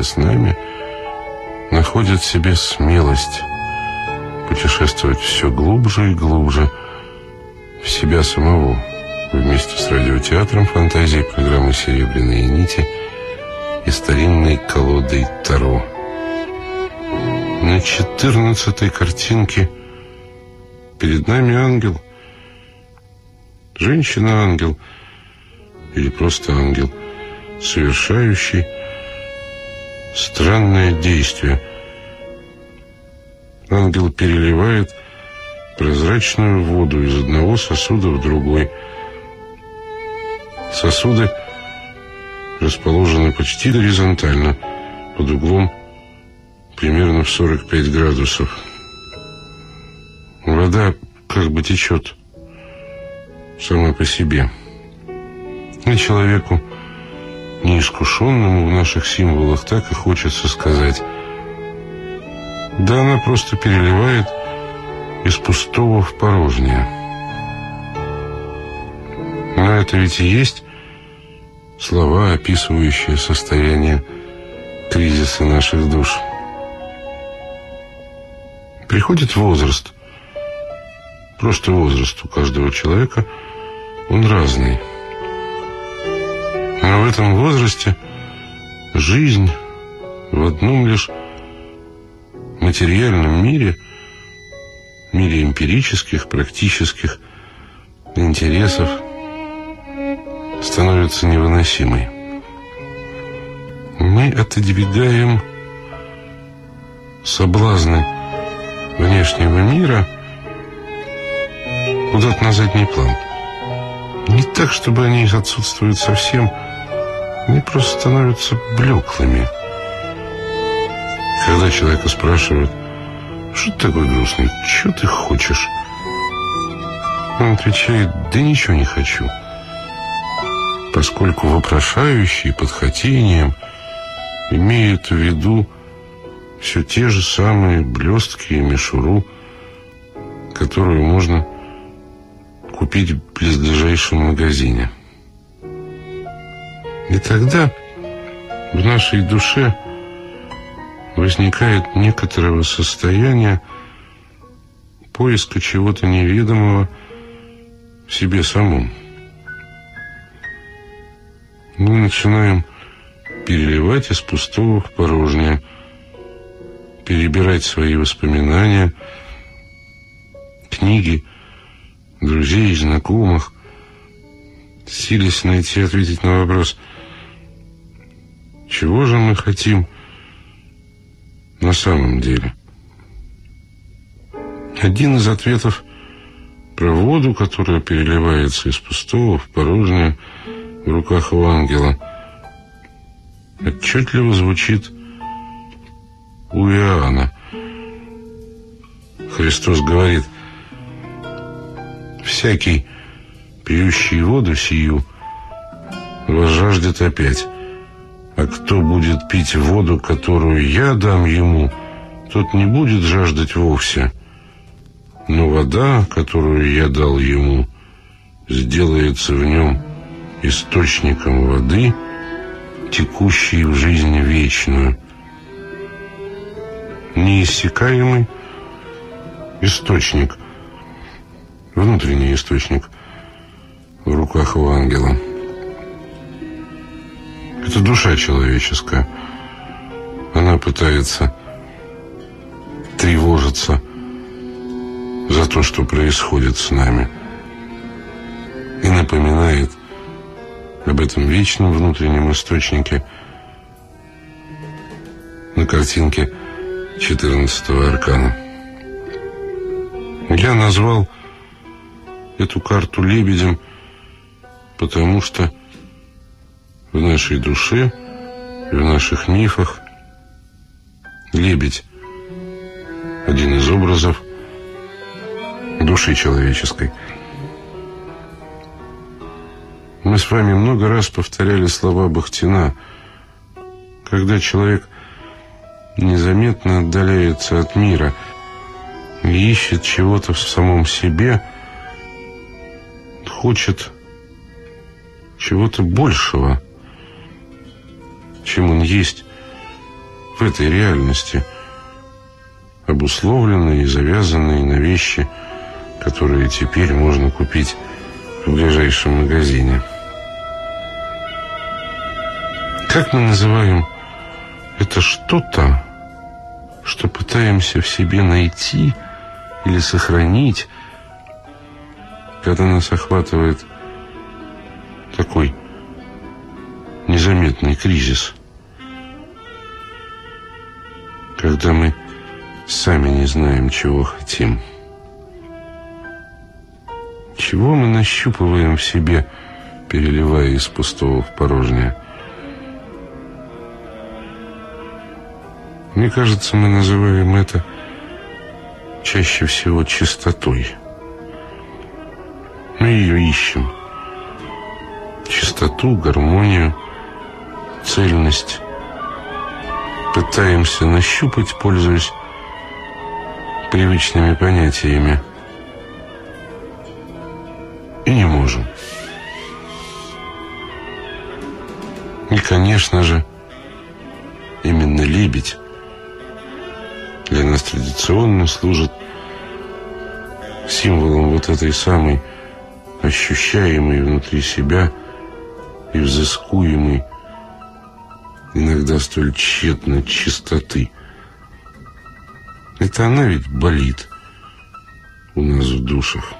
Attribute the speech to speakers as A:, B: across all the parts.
A: вместе с нами находит в себе смелость путешествовать все глубже и глубже в себя самого вместе с радиотеатром фантазии программы «Серебряные нити» и старинной колодой Таро. На четырнадцатой картинке перед нами ангел. Женщина-ангел или просто ангел, совершающий странное действие. Ангел переливает прозрачную воду из одного сосуда в другой. Сосуды расположены почти горизонтально, под углом примерно в 45 градусов. Вода как бы течет сама по себе. И человеку, неискушенному в наших символах, так и хочется сказать. Да она просто переливает из пустого в порожнее. Но это ведь и есть слова, описывающие состояние кризиса наших душ. Приходит возраст. Просто возраст у каждого человека, он разный. Этом возрасте жизнь в одном лишь материальном мире, мире эмпирических, практических интересов – становится невыносимой. Мы отодвигаем соблазны внешнего мира куда-то на задний план. Не так, чтобы они отсутствуют совсем, они просто становятся блеклыми. Когда человека спрашивают, что ты такой грустный, что ты хочешь? Он отвечает, да ничего не хочу поскольку вопрошающий под хотением имеет в виду все те же самые блестки и мишуру, которую можно купить в близлежащем магазине. И тогда в нашей душе возникает некоторого состояния поиска чего-то неведомого в себе самом. Мы начинаем переливать из пустого в порожнее, перебирать свои воспоминания, книги, друзей, знакомых, силясь найти ответить на вопрос, чего же мы хотим на самом деле. Один из ответов про воду, которая переливается из пустого в порожнее – в руках у ангела отчетливо звучит у Иоанна. Христос говорит, «Всякий, пьющий воду сию, возжаждет опять, а кто будет пить воду, которую я дам ему, тот не будет жаждать вовсе, но вода, которую я дал ему, сделается в нем источником воды, текущей в жизнь вечную. Неиссякаемый источник, внутренний источник в руках у ангела. Это душа человеческая. Она пытается тревожиться за то, что происходит с нами. И напоминает об этом вечном внутреннем источнике на картинке 14-го аркана. Я назвал эту карту лебедем, потому что в нашей душе, в наших мифах. Лебедь – один из образов души человеческой – мы с вами много раз повторяли слова Бахтина. Когда человек незаметно отдаляется от мира и ищет чего-то в самом себе, хочет чего-то большего, чем он есть в этой реальности, обусловленной и завязанной на вещи, которые теперь можно купить в ближайшем магазине. Как мы называем это что-то, что пытаемся в себе найти или сохранить, когда нас охватывает такой незаметный кризис. Когда мы сами не знаем, чего хотим. Чего мы нащупываем в себе, переливая из пустого в порожнее? Мне кажется, мы называем это чаще всего чистотой. Мы ее ищем. Чистоту, гармонию, цельность. Пытаемся нащупать, пользуясь привычными понятиями. И не можем. И, конечно же, именно лебедь для нас традиционно служит символом вот этой самой ощущаемой внутри себя и взыскуемой, иногда столь тщетно чистоты. Это она ведь болит у нас в душах.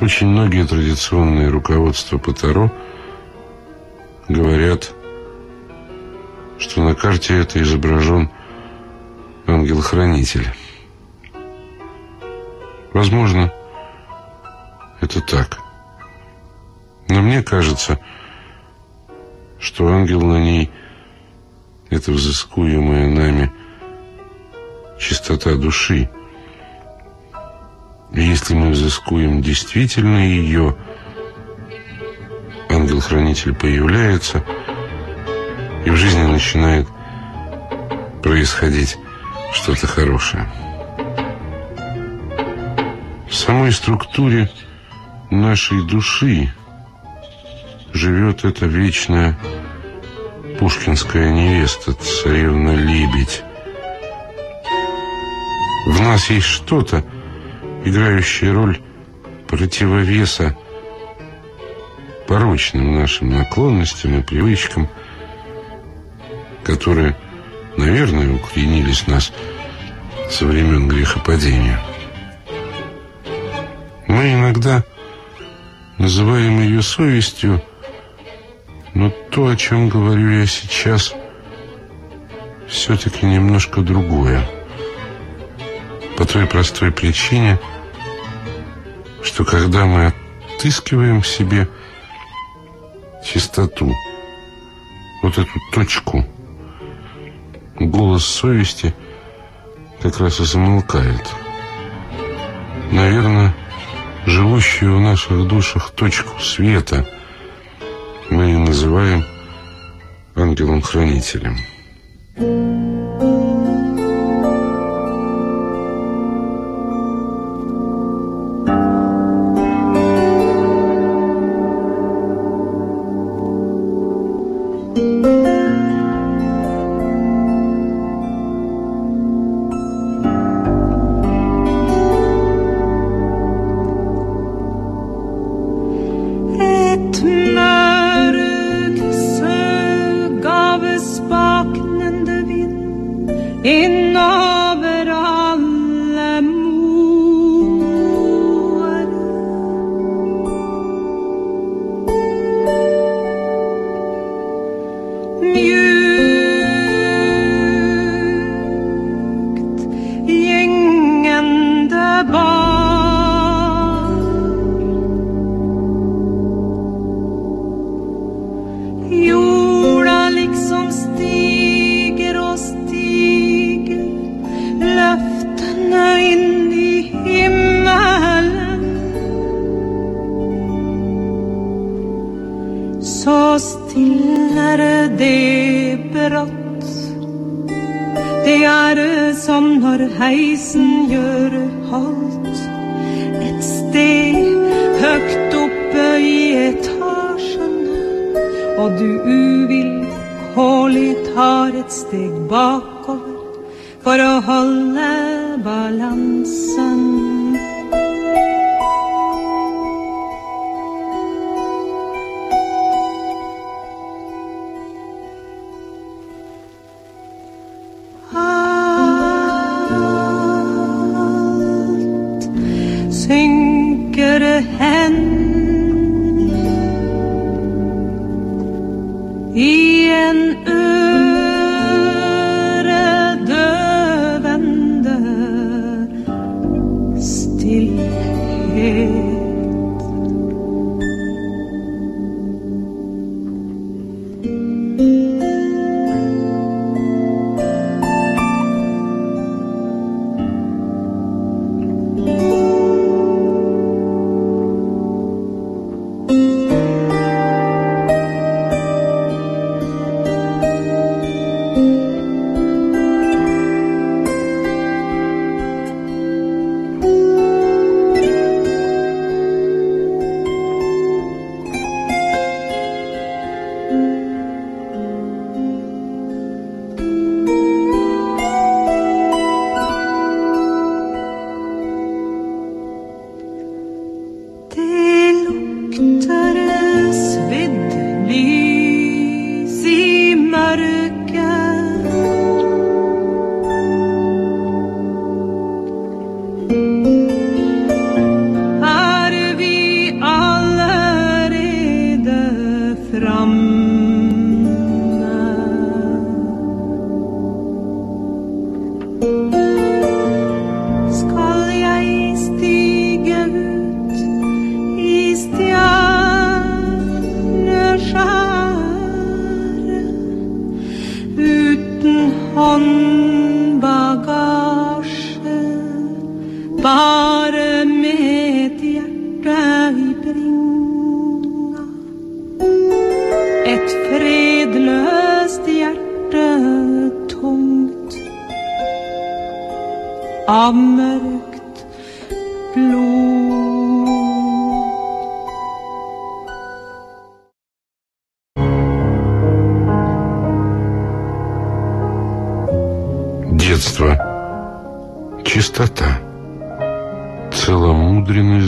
A: Очень многие традиционные руководства по Таро говорят что на карте это изображен ангел-хранитель. Возможно, это так. Но мне кажется, что ангел на ней — это взыскуемая нами чистота души. И если мы взыскуем действительно ее, ангел-хранитель появляется — и в жизни начинает происходить что-то хорошее. В самой структуре нашей души живет эта вечная пушкинская невеста, царевна-лебедь. В нас есть что-то, играющее роль противовеса порочным нашим наклонностям и привычкам – которые, наверное, укоренились в нас со времен грехопадения. Мы иногда называем ее совестью, но то, о чем говорю я сейчас, все-таки немножко другое. По той простой причине, что когда мы отыскиваем в себе чистоту, вот эту точку – голос совести как раз и замолкает. Наверное, живущую в наших душах точку света мы и называем ангелом-хранителем.
B: och Håli tar et steg bakover for å holde balansen.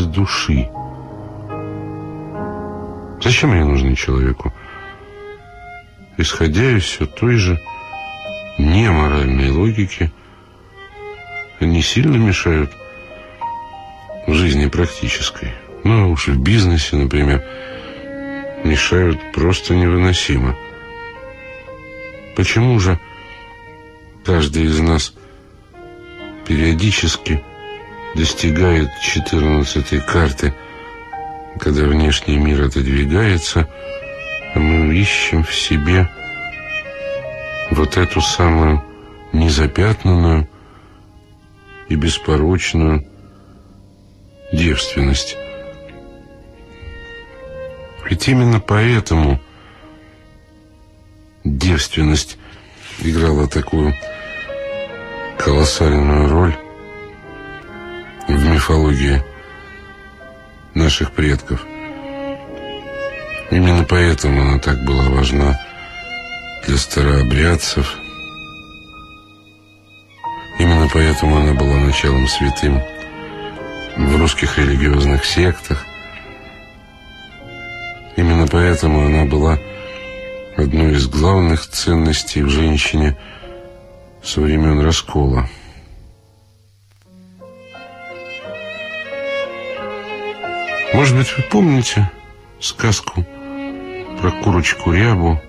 A: Души. Зачем они нужны человеку? Исходя из все той же неморальной логики, они сильно мешают в жизни практической. Ну, уж в бизнесе, например, мешают просто невыносимо. Почему же каждый из нас периодически достигает 14 карты, когда внешний мир отодвигается, а мы ищем в себе вот эту самую незапятнанную и беспорочную девственность. Ведь именно поэтому девственность играла такую колоссальную роль мифологии наших предков. Именно поэтому она так была важна для старообрядцев. Именно поэтому она была началом святым в русских религиозных сектах. Именно поэтому она была одной из главных ценностей в женщине со времен раскола. Может быть, вы помните сказку про курочку Рябу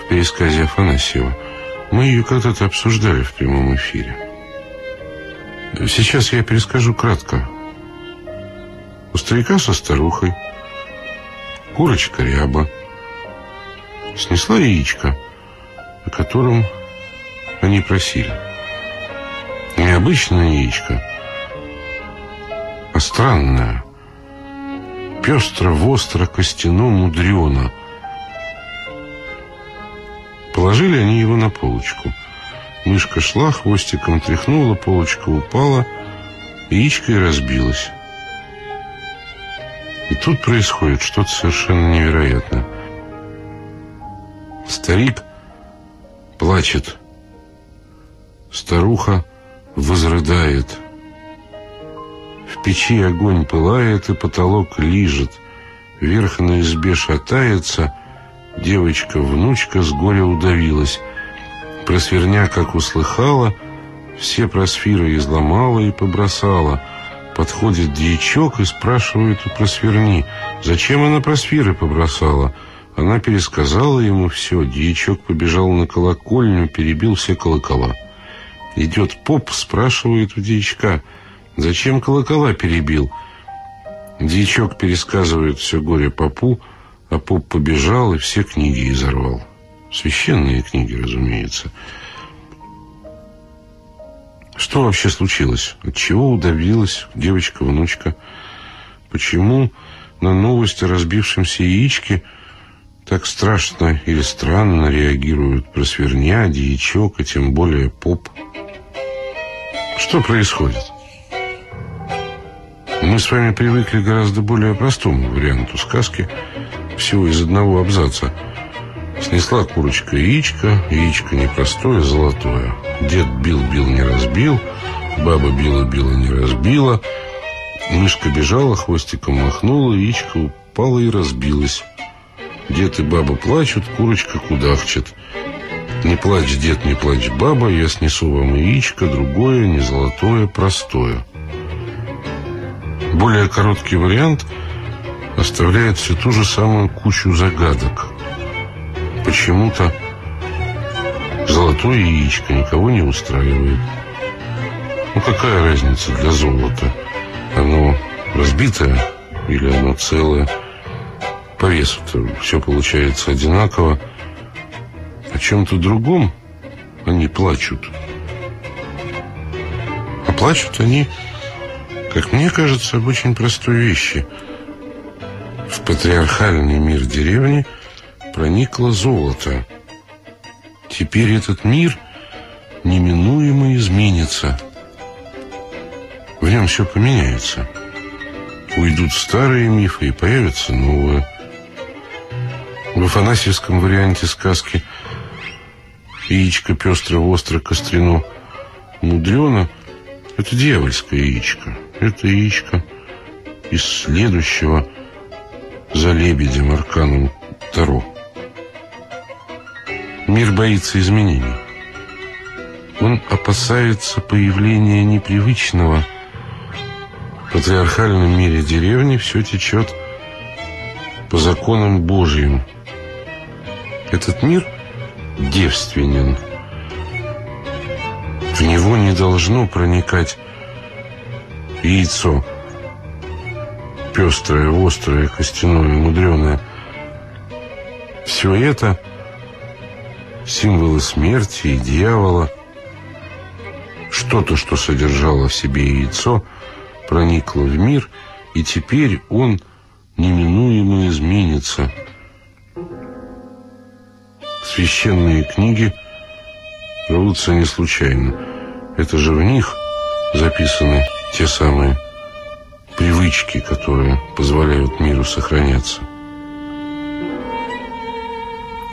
A: в пересказе Афанасьева? Мы ее когда-то обсуждали в прямом эфире. Сейчас я перескажу кратко. У старика со старухой курочка Ряба снесла яичко, о котором они просили. Необычное яичко, а странное – пестро, востро, костяно, мудрено. Положили они его на полочку. Мышка шла, хвостиком тряхнула, полочка упала, яичко и разбилось. И тут происходит что-то совершенно невероятное. Старик плачет. Старуха возрыдает. Печи огонь пылает, и потолок лижет. Вверх на избе шатается, девочка-внучка с горя удавилась. Просверня, как услыхала, все просфиры изломала и побросала. Подходит дьячок и спрашивает у просверни, зачем она просфиры побросала. Она пересказала ему все. Дьячок побежал на колокольню, перебил все колокола. Идет поп, спрашивает у дьячка, зачем колокола перебил. Дьячок пересказывает все горе попу, а поп побежал и все книги изорвал. Священные книги, разумеется. Что вообще случилось? От чего удавилась девочка-внучка? Почему на новости о разбившемся яичке так страшно или странно реагируют просверня, дьячок и тем более поп? Что происходит? Мы с вами привыкли к гораздо более простому варианту сказки, всего из одного абзаца. Снесла курочка яичко, яичко непростое, золотое. Дед бил-бил, не разбил, баба била-била, не разбила. Мышка бежала, хвостиком махнула, яичко упало и разбилось. Дед и баба плачут, курочка кудахчет. Не плачь, дед, не плачь, баба, я снесу вам яичко, другое, не золотое, простое. Более короткий вариант оставляет всю ту же самую кучу загадок. Почему-то золотое яичко никого не устраивает. Ну какая разница для золота? Оно разбитое или оно целое? По весу-то все получается одинаково. О чем-то другом они плачут. А плачут они как мне кажется, об очень простой вещи. В патриархальный мир деревни проникло золото. Теперь этот мир неминуемо изменится. В нем все поменяется. Уйдут старые мифы и появятся новые. В афанасьевском варианте сказки «Яичко пестро-востро кострено мудрено» — это дьявольское яичко. Это яичко из следующего за лебедем арканом Таро. Мир боится изменений. Он опасается появления непривычного. В патриархальном мире деревни все течет по законам Божьим. Этот мир девственен. В него не должно проникать яйцо. Пестрое, острое, костяное, мудреное. Все это символы смерти и дьявола. Что-то, что содержало в себе яйцо, проникло в мир, и теперь он неминуемо изменится. Священные книги рвутся не случайно. Это же в них записаны те самые привычки, которые позволяют миру сохраняться.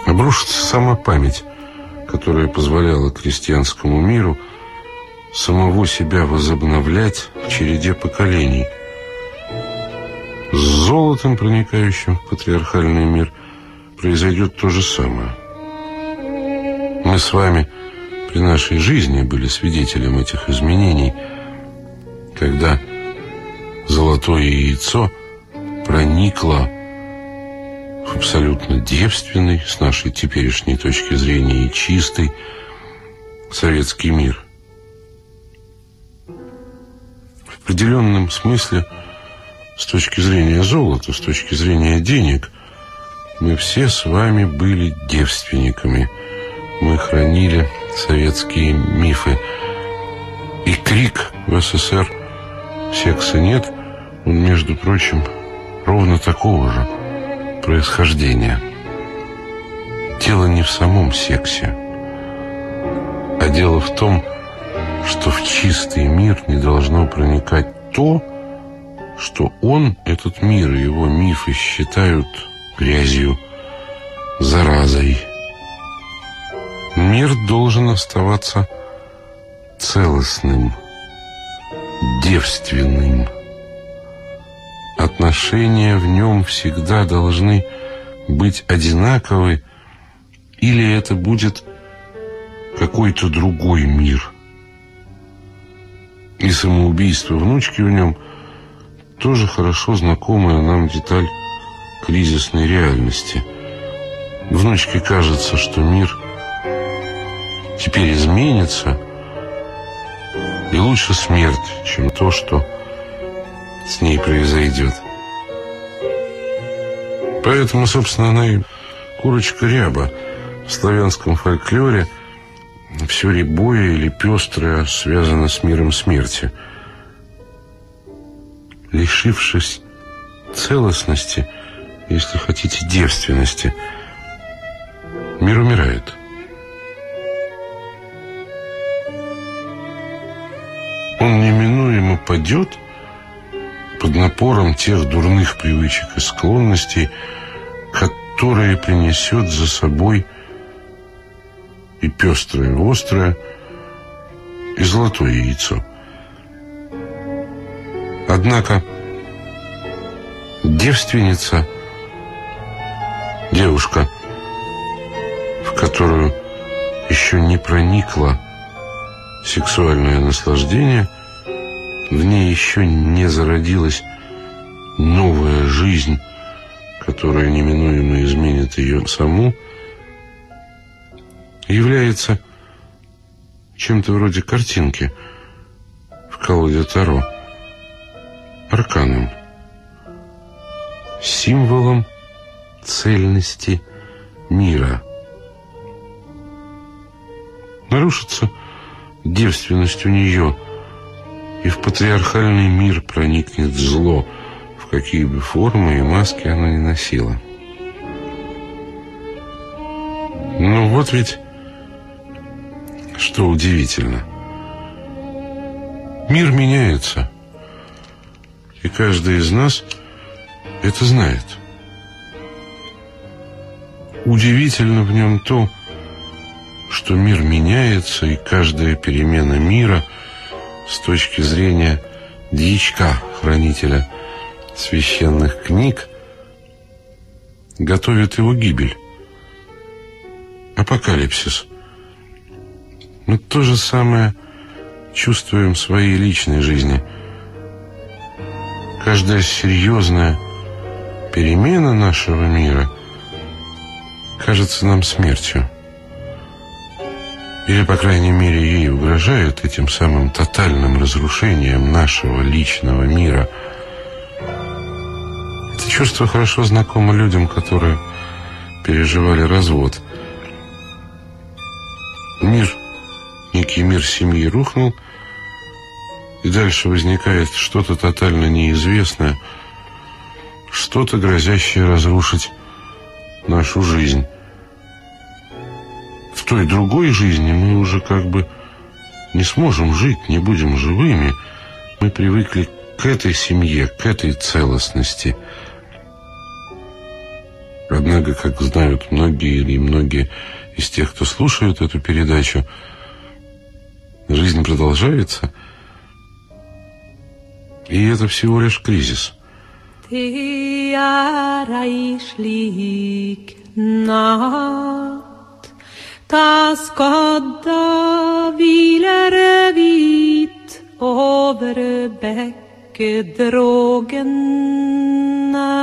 A: Обрушится сама память, которая позволяла крестьянскому миру самого себя возобновлять в череде поколений. С золотом, проникающим в патриархальный мир, произойдет то же самое. Мы с вами при нашей жизни были свидетелем этих изменений – когда золотое яйцо проникло в абсолютно девственный, с нашей теперешней точки зрения, и чистый советский мир. В определенном смысле, с точки зрения золота, с точки зрения денег, мы все с вами были девственниками. Мы хранили советские мифы. И крик в СССР – секса нет, он, между прочим, ровно такого же происхождения. Дело не в самом сексе, а дело в том, что в чистый мир не должно проникать то, что он, этот мир и его мифы считают грязью, заразой, мир должен оставаться целостным, девственным. Отношения в нем всегда должны быть одинаковы, или это будет какой-то другой мир. И самоубийство внучки в нем тоже хорошо знакомая нам деталь кризисной реальности. Внучке кажется, что мир теперь изменится, и лучше смерть, чем то, что с ней произойдет. Поэтому, собственно, она и курочка ряба в славянском фольклоре все рябое или пестрое связано с миром смерти. Лишившись целостности, если хотите, девственности, мир умирает. Падет под напором тех дурных привычек и склонностей, которые принесет за собой и пестрое, и острое, и золотое яйцо. Однако девственница, девушка, в которую еще не проникло сексуальное наслаждение, в ней еще не зародилась новая жизнь, которая неминуемо изменит ее саму, является чем-то вроде картинки в колоде Таро, арканом, символом цельности мира. Нарушится девственность у нее, и в патриархальный мир проникнет зло, в какие бы формы и маски она ни носила. Ну вот ведь что удивительно. Мир меняется, и каждый из нас это знает. Удивительно в нем то, что мир меняется, и каждая перемена мира с точки зрения дьячка, хранителя священных книг, готовит его гибель. Апокалипсис – мы то же самое чувствуем в своей личной жизни. Каждая серьезная перемена нашего мира кажется нам смертью. Или, по крайней мере, ей угрожает этим самым тотальным разрушением нашего личного мира. Это чувство хорошо знакомо людям, которые переживали развод. Мир некий мир семьи рухнул, и дальше возникает что-то тотально неизвестное, что-то грозящее разрушить нашу жизнь. Той другой жизни мы уже как бы не сможем жить, не будем живыми. Мы привыкли к этой семье, к этой целостности. Однако, как знают многие или многие из тех, кто слушает эту передачу, Жизнь продолжается, и это всего лишь кризис.
B: Ta skodda hviler hvit over bekkedrågene.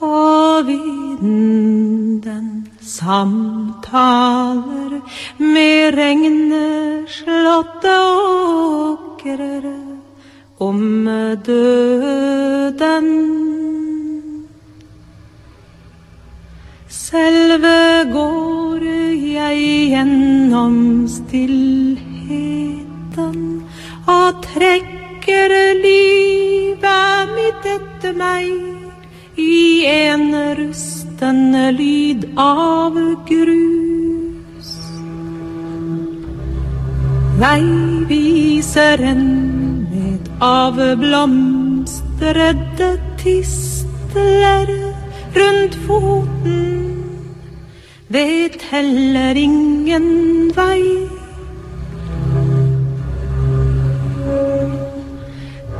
B: Og vinden samtaler med regnet, slottet åkrer om døden. Selve går jeg gjennom stillheten. Og trekker livet mitt etter meg. I en rustende lyd av grus. Veiviseren med avblomstrede tistler rundt foten vet heller ingen vei.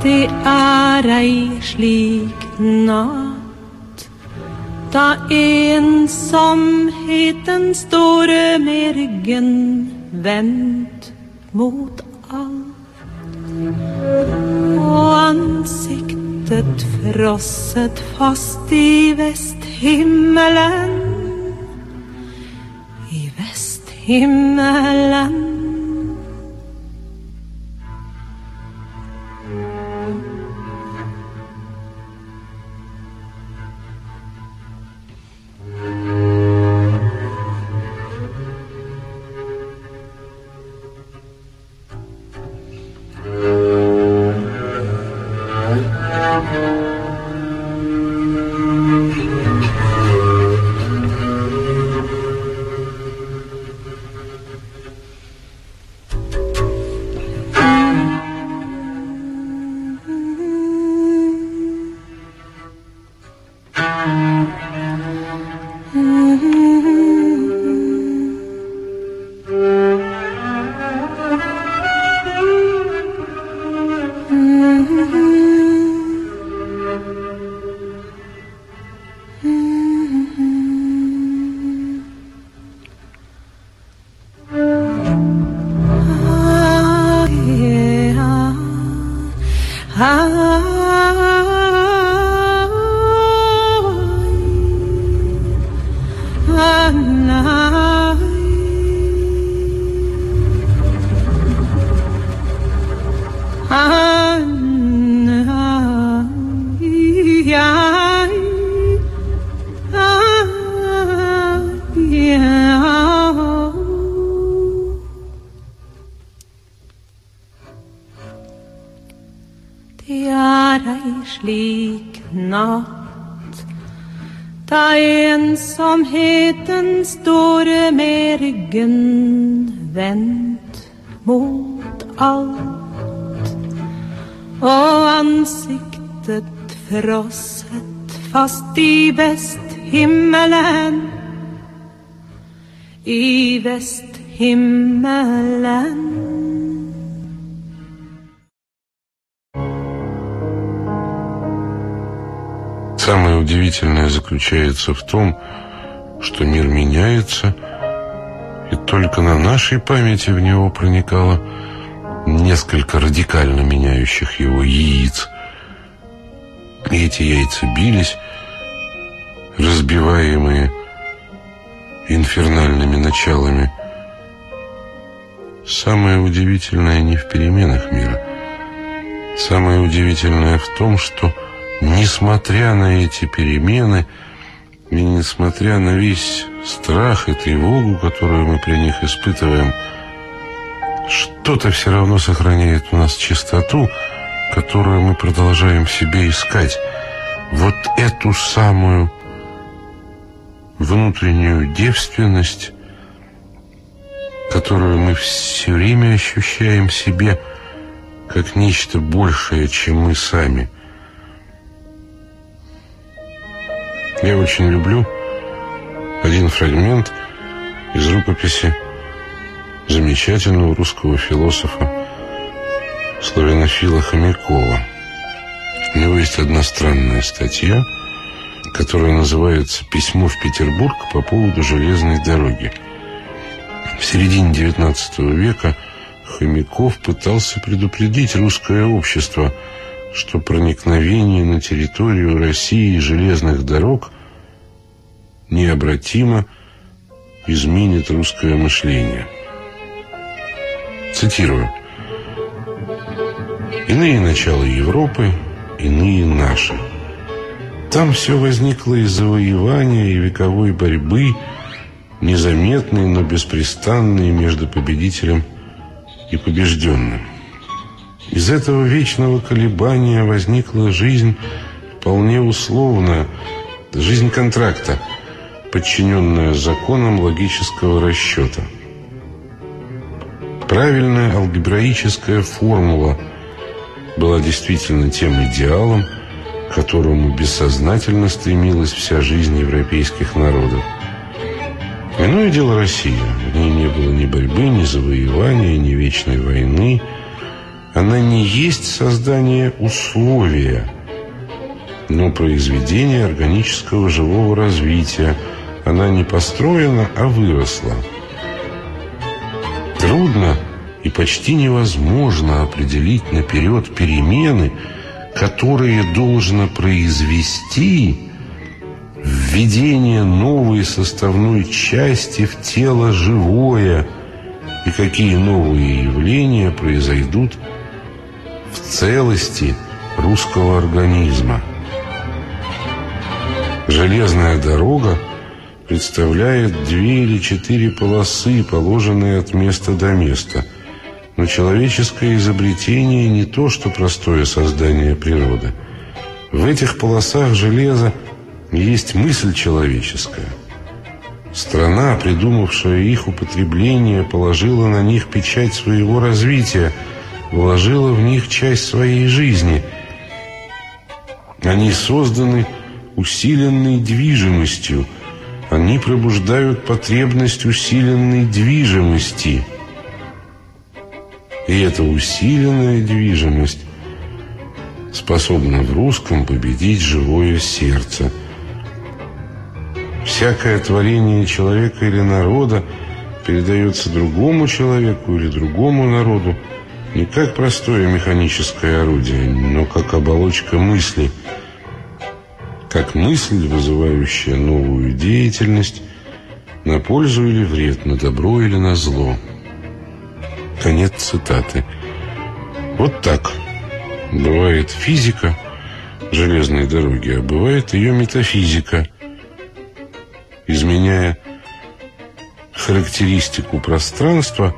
B: Det er ei slik natt da ensomheten står med ryggen vendt mot alt og ansiktet frosset fast i vesthimmelen in my land. Vesthimmelen ensomheten står med ryggen vendt mot alt. Og ansiktet frosset fast i vesthimmelen i vesthimmelen
A: Самое удивительное заключается в том, что мир меняется, и только на нашей памяти в него проникало несколько радикально меняющих его яиц. И эти яйца бились, разбиваемые инфернальными началами. Самое удивительное не в переменах мира. Самое удивительное в том, что Несмотря на эти перемены и несмотря на весь страх и тревогу, которую мы при них испытываем, что-то все равно сохраняет у нас чистоту, которую мы продолжаем себе искать. Вот эту самую внутреннюю девственность, которую мы все время ощущаем себе как нечто большее, чем мы сами – Я очень люблю один фрагмент из рукописи замечательного русского философа славянофила Хомякова. У него есть одна странная статья, которая называется «Письмо в Петербург по поводу железной дороги». В середине XIX века Хомяков пытался предупредить русское общество – что проникновение на территорию России железных дорог необратимо изменит русское мышление. Цитирую. «Иные начала Европы, иные наши. Там все возникло из завоевания и вековой борьбы, незаметной, но беспрестанной между победителем и побежденным. Из этого вечного колебания возникла жизнь вполне условная, жизнь контракта, подчиненная законам логического расчета. Правильная алгебраическая формула была действительно тем идеалом, к которому бессознательно стремилась вся жизнь европейских народов. Иное дело Россия. В ней не было ни борьбы, ни завоевания, ни вечной войны. Она не есть создание условия, но произведение органического живого развития. Она не построена, а выросла. Трудно и почти невозможно определить наперед перемены, которые должно произвести введение новой составной части в тело живое и какие новые явления произойдут в целости русского организма. Железная дорога представляет две или четыре полосы, положенные от места до места. Но человеческое изобретение не то, что простое создание природы. В этих полосах железа есть мысль человеческая. Страна, придумавшая их употребление, положила на них печать своего развития, вложила в них часть своей жизни. Они созданы усиленной движимостью. Они пробуждают потребность усиленной движимости. И эта усиленная движимость способна в русском победить живое сердце – Всякое творение человека или народа передается другому человеку или другому народу не как простое механическое орудие, но как оболочка мысли, как мысль, вызывающая новую деятельность на пользу или вред, на добро или на зло. Конец цитаты. Вот так бывает физика железной дороги, а бывает ее метафизика – изменяя характеристику пространства,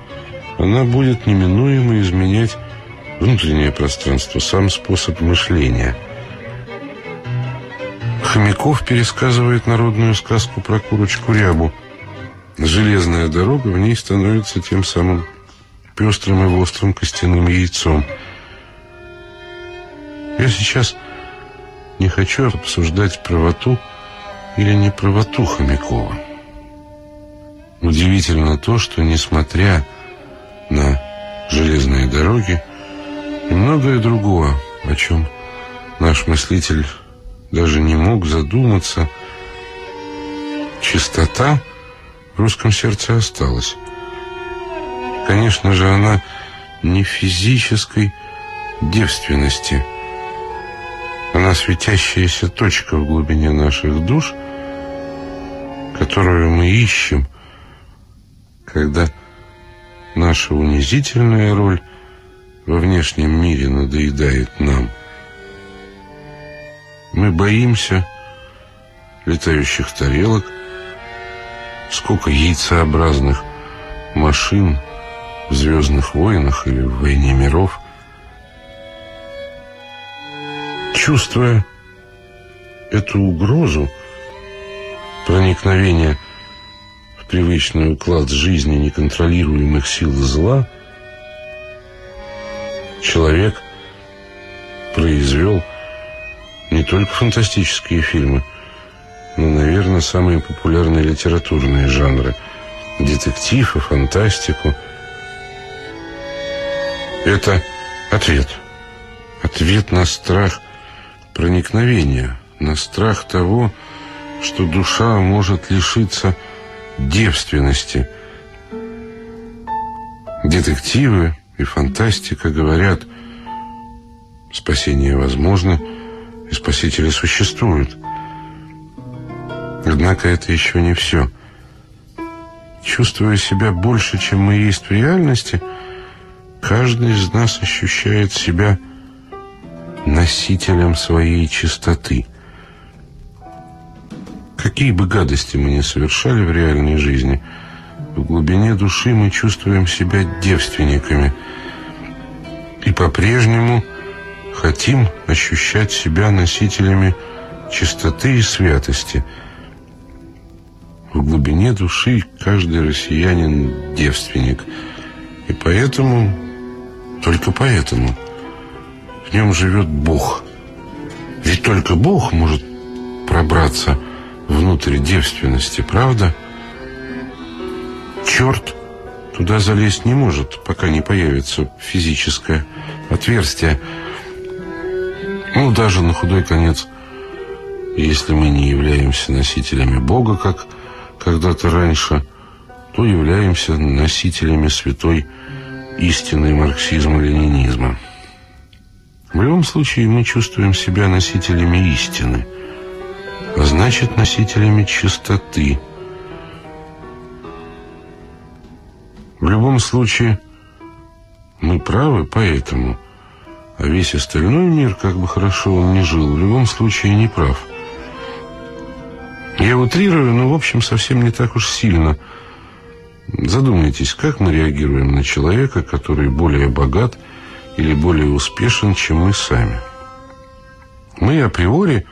A: она будет неминуемо изменять внутреннее пространство, сам способ мышления. Хомяков пересказывает народную сказку про курочку Рябу. Железная дорога в ней становится тем самым пестрым и острым костяным яйцом. Я сейчас не хочу обсуждать правоту или неправоту Хомякова. Удивительно то, что, несмотря на железные дороги и многое другое, о чем наш мыслитель даже не мог задуматься, чистота в русском сердце осталась. Конечно же, она не физической девственности. Она светящаяся точка в глубине наших душ – которую мы ищем, когда наша унизительная роль во внешнем мире надоедает нам. Мы боимся летающих тарелок, сколько яйцеобразных машин в «Звездных войнах» или в «Войне миров». Чувствуя эту угрозу, проникновение в привычный уклад жизни неконтролируемых сил зла, человек произвел не только фантастические фильмы, но, наверное, самые популярные литературные жанры – детектив и фантастику. Это ответ. Ответ на страх проникновения, на страх того, что душа может лишиться девственности. Детективы и фантастика говорят, спасение возможно, и спасители существуют. Однако это еще не все. Чувствуя себя больше, чем мы есть в реальности, каждый из нас ощущает себя носителем своей чистоты – Какие бы гадости мы ни совершали в реальной жизни, в глубине души мы чувствуем себя девственниками и по-прежнему хотим ощущать себя носителями чистоты и святости. В глубине души каждый россиянин девственник, и поэтому, только поэтому, в нем живет Бог. Ведь только Бог может пробраться внутрь девственности, правда? черт туда залезть не может, пока не появится физическое отверстие. Ну, даже на худой конец, если мы не являемся носителями Бога, как когда-то раньше, то являемся носителями святой истины марксизма-ленинизма. В любом случае мы чувствуем себя носителями истины, значит носителями чистоты. В любом случае мы правы, поэтому, а весь остальной мир, как бы хорошо он ни жил, в любом случае не прав. Я утрирую, но в общем совсем не так уж сильно. Задумайтесь, как мы реагируем на человека, который более богат, или более успешен, чем мы сами. Мы априори,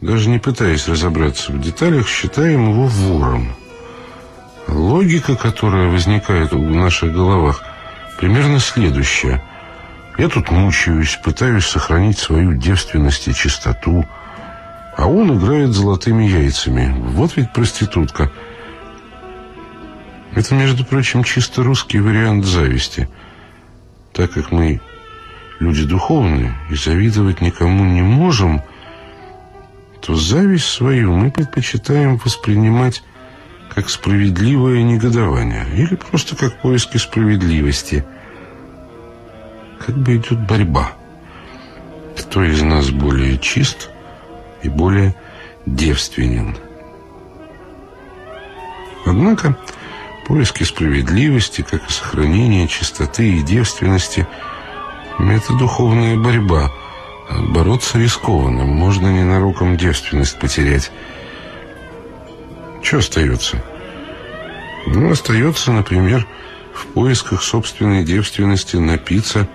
A: даже не пытаясь разобраться в деталях, считаем его вором. Логика, которая возникает в наших головах, примерно следующая. Я тут мучаюсь, пытаюсь сохранить свою девственность и чистоту, а он играет золотыми яйцами. Вот ведь проститутка. Это, между прочим, чисто русский вариант зависти – так как мы люди духовные и завидовать никому не можем, то зависть свою мы предпочитаем воспринимать как справедливое негодование или просто как поиски справедливости. Как бы идет борьба. Кто из нас более чист и более девственен. Однако Поиски справедливости, как и сохранение чистоты и девственности – это духовная борьба. Бороться рискованно, можно ненароком девственность потерять. Что остается? Ну, остается, например, в поисках собственной девственности напиться,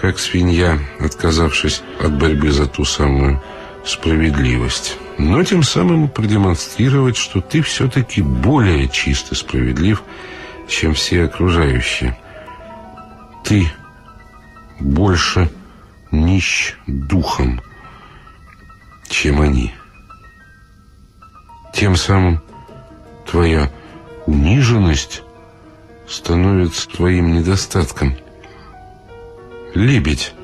A: как свинья, отказавшись от борьбы за ту самую справедливость но тем самым продемонстрировать, что ты все-таки более чист и справедлив, чем все окружающие. Ты больше нищ духом, чем они. Тем самым твоя униженность становится твоим недостатком. Лебедь,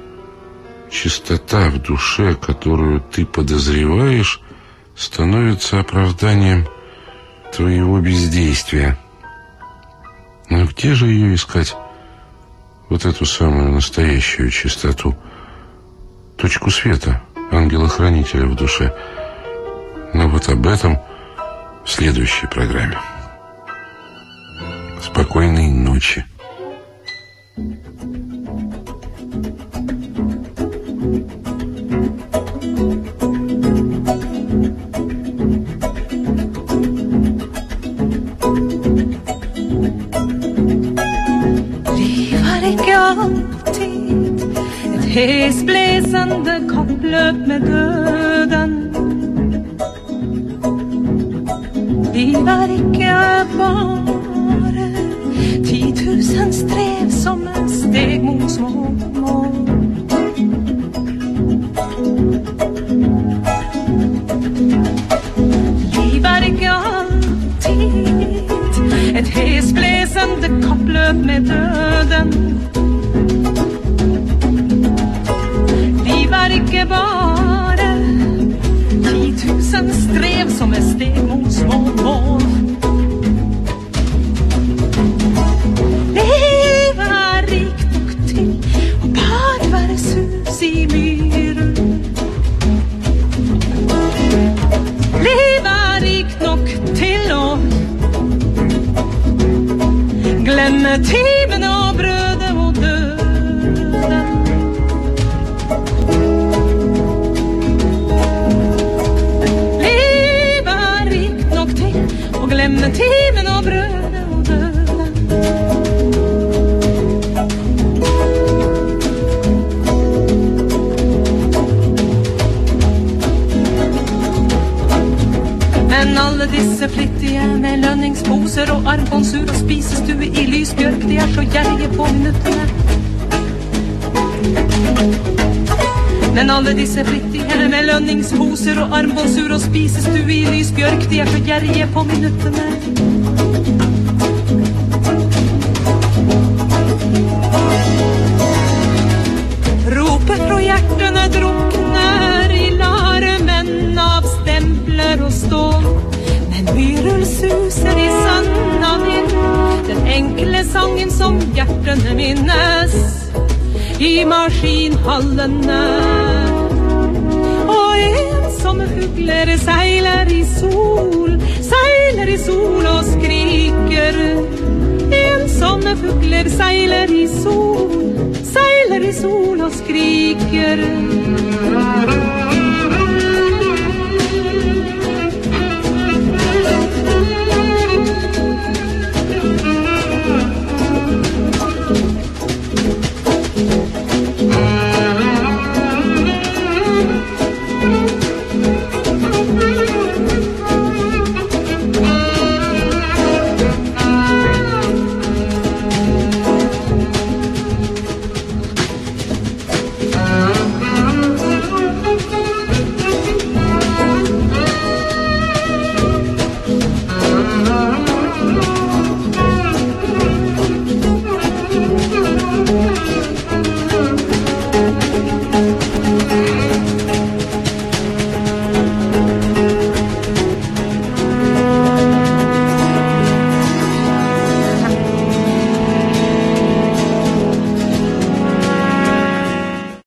A: чистота в душе, которую ты подозреваешь, становится оправданием твоего бездействия. Но где же ее искать? Вот эту самую настоящую чистоту. Точку света, ангела-хранителя в душе. Но вот об этом в следующей программе. Спокойной ночи.
B: Hesbläsande kappløp med døden. De var ikke bare titusen strev som en steg mot små mål. Er ikke alltid et hesblesende kappløp med døden. Som hjertene minnes i maskinhallene. Og ensomme fugler seiler i sol, seiler i sol og skriker. Ensomme fugler seiler i sol, seiler i sol og skriker.